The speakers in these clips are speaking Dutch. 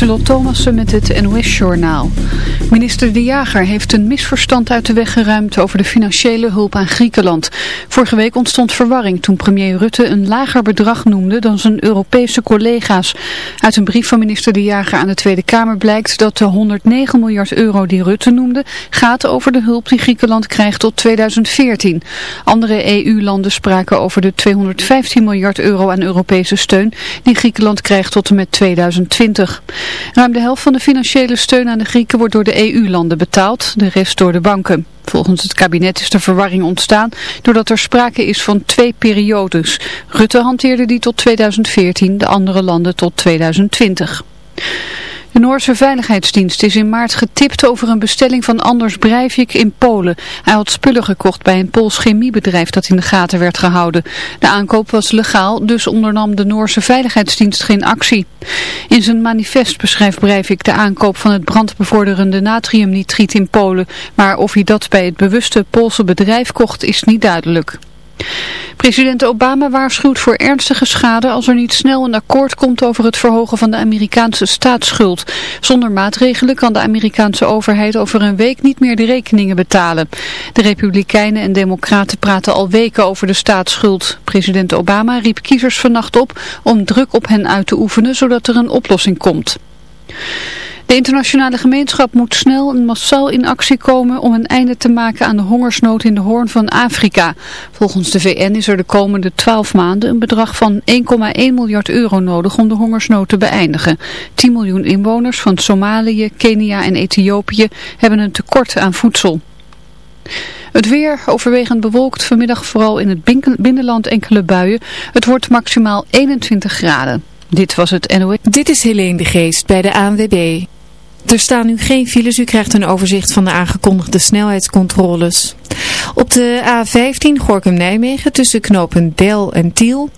Lieselot Thomassen met het NOS-journaal. Minister De Jager heeft een misverstand uit de weg geruimd over de financiële hulp aan Griekenland. Vorige week ontstond verwarring toen premier Rutte een lager bedrag noemde dan zijn Europese collega's. Uit een brief van minister De Jager aan de Tweede Kamer blijkt dat de 109 miljard euro die Rutte noemde gaat over de hulp die Griekenland krijgt tot 2014. Andere EU-landen spraken over de 215 miljard euro aan Europese steun die Griekenland krijgt tot en met 2020. Ruim de helft van de financiële steun aan de Grieken wordt door de EU-landen betaald, de rest door de banken. Volgens het kabinet is de verwarring ontstaan doordat er sprake is van twee periodes. Rutte hanteerde die tot 2014, de andere landen tot 2020. De Noorse Veiligheidsdienst is in maart getipt over een bestelling van Anders Breivik in Polen. Hij had spullen gekocht bij een Pools chemiebedrijf dat in de gaten werd gehouden. De aankoop was legaal, dus ondernam de Noorse Veiligheidsdienst geen actie. In zijn manifest beschrijft Breivik de aankoop van het brandbevorderende natriumnitriet in Polen. Maar of hij dat bij het bewuste Poolse bedrijf kocht is niet duidelijk. President Obama waarschuwt voor ernstige schade als er niet snel een akkoord komt over het verhogen van de Amerikaanse staatsschuld. Zonder maatregelen kan de Amerikaanse overheid over een week niet meer de rekeningen betalen. De Republikeinen en Democraten praten al weken over de staatsschuld. President Obama riep kiezers vannacht op om druk op hen uit te oefenen zodat er een oplossing komt. De internationale gemeenschap moet snel en massaal in actie komen om een einde te maken aan de hongersnood in de hoorn van Afrika. Volgens de VN is er de komende 12 maanden een bedrag van 1,1 miljard euro nodig om de hongersnood te beëindigen. 10 miljoen inwoners van Somalië, Kenia en Ethiopië hebben een tekort aan voedsel. Het weer overwegend bewolkt, vanmiddag vooral in het binnenland enkele buien. Het wordt maximaal 21 graden. Dit was het NOS. Dit is Helene de Geest bij de ANWB. Er staan nu geen files, u krijgt een overzicht van de aangekondigde snelheidscontroles. Op de A15 Gorkum-Nijmegen tussen knopen Del en Tiel.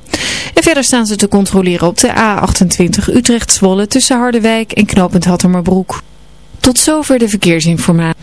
En verder staan ze te controleren op de A28 Utrecht-Zwolle tussen Harderwijk en knopend Hattermerbroek. Tot zover de verkeersinformatie.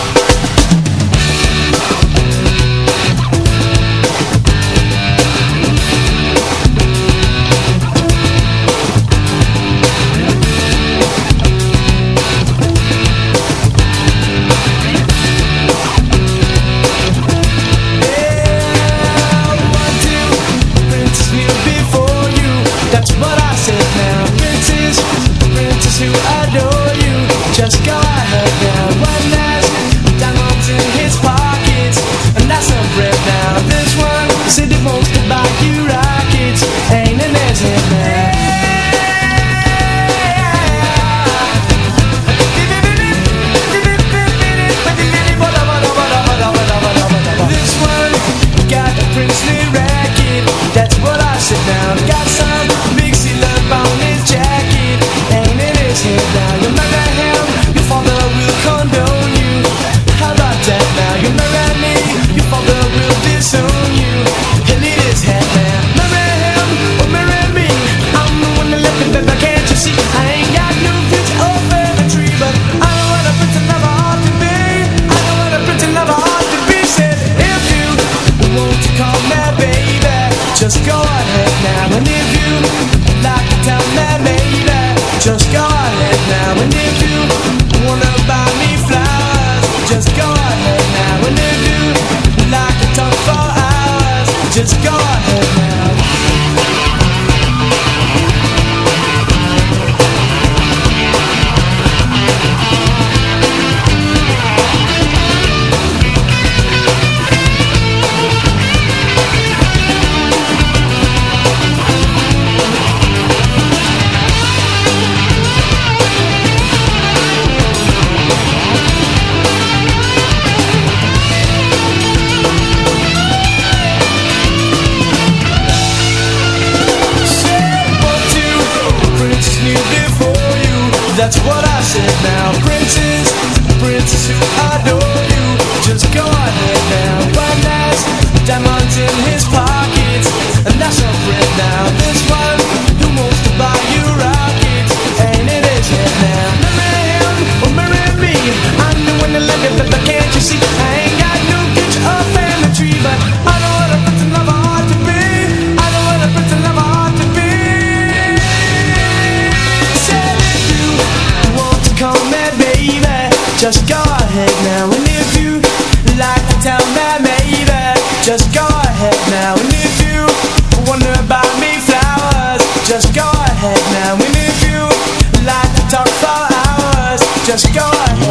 joy.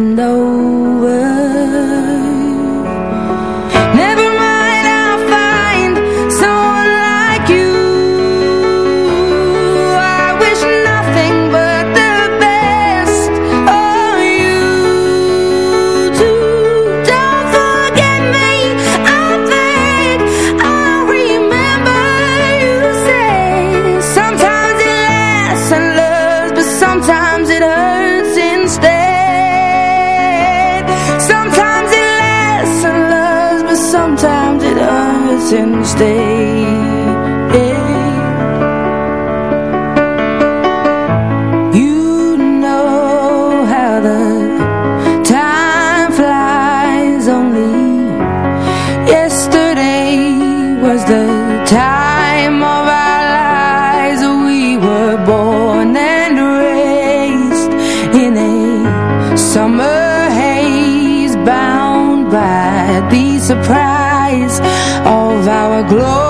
Glow.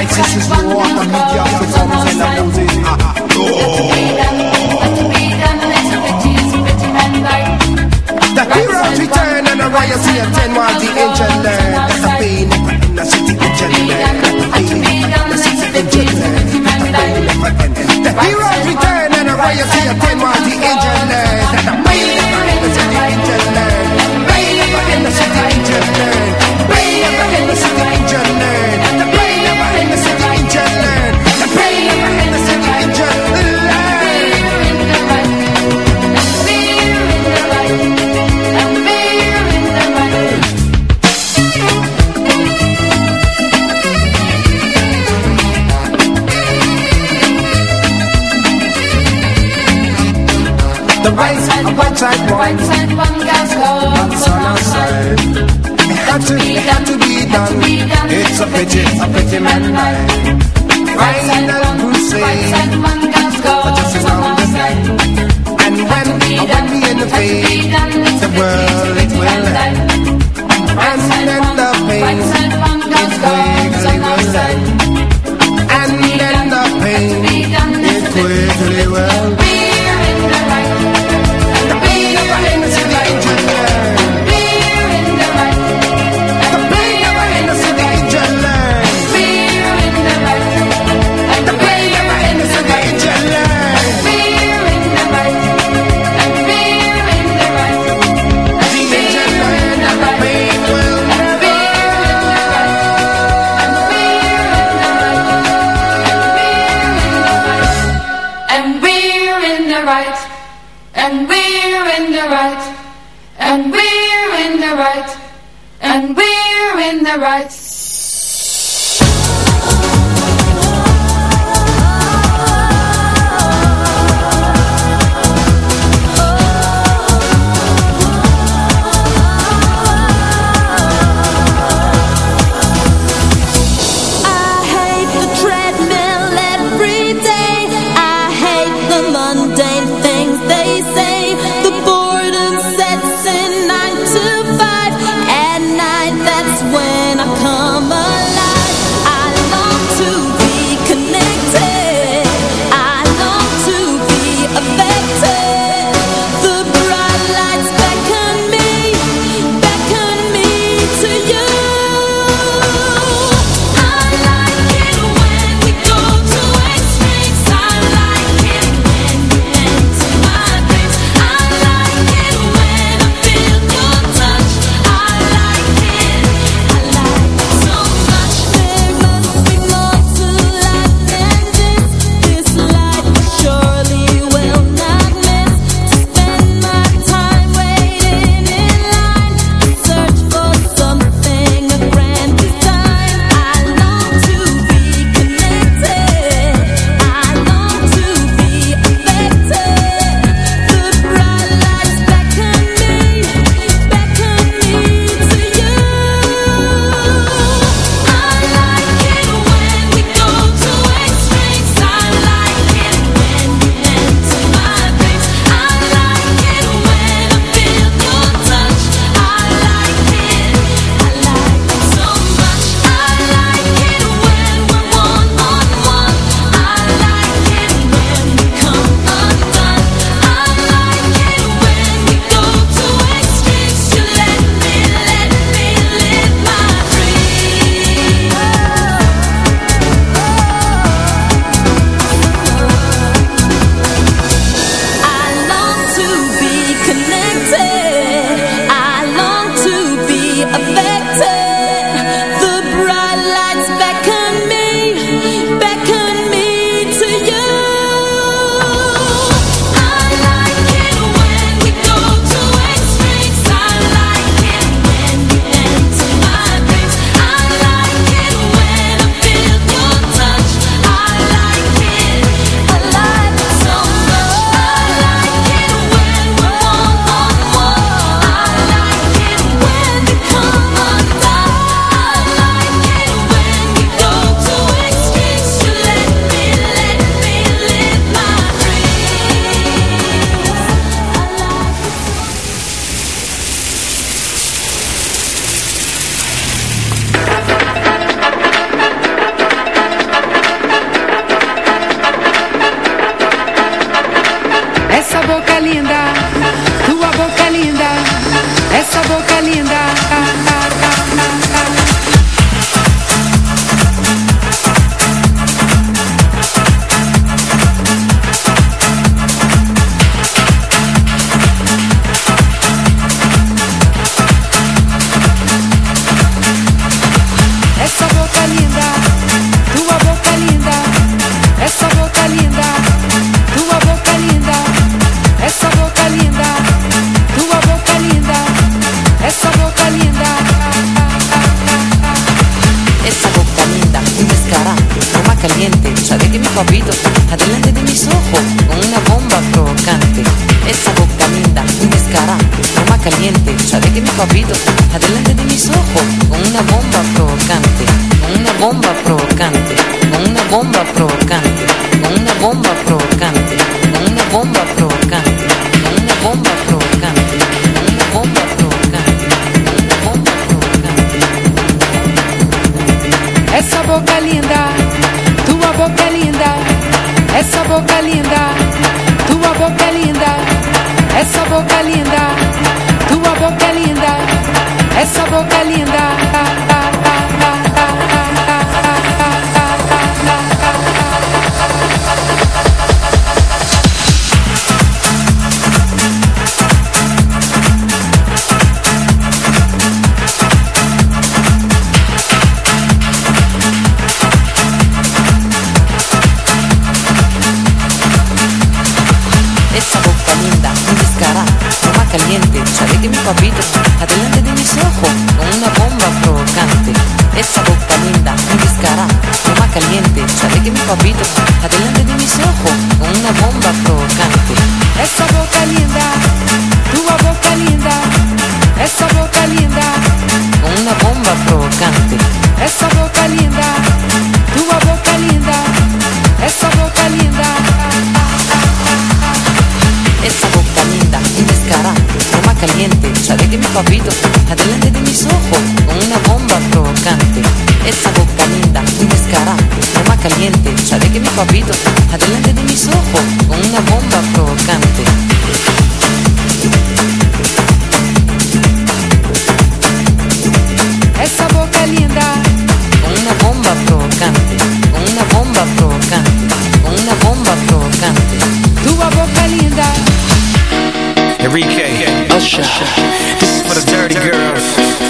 The right papito, adelante de mis ojos, con una bomba provocante, con una bomba provocante papito, adelante de mis ojos, con una bomba provocante. Esa boca linda, con una bomba provocante, con una bomba provocante, con una bomba provocante. Tu boca linda. Enrique, Usher, this is for the dirty girls.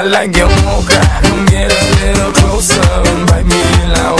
I like your mocha Come get a little closer and bite me in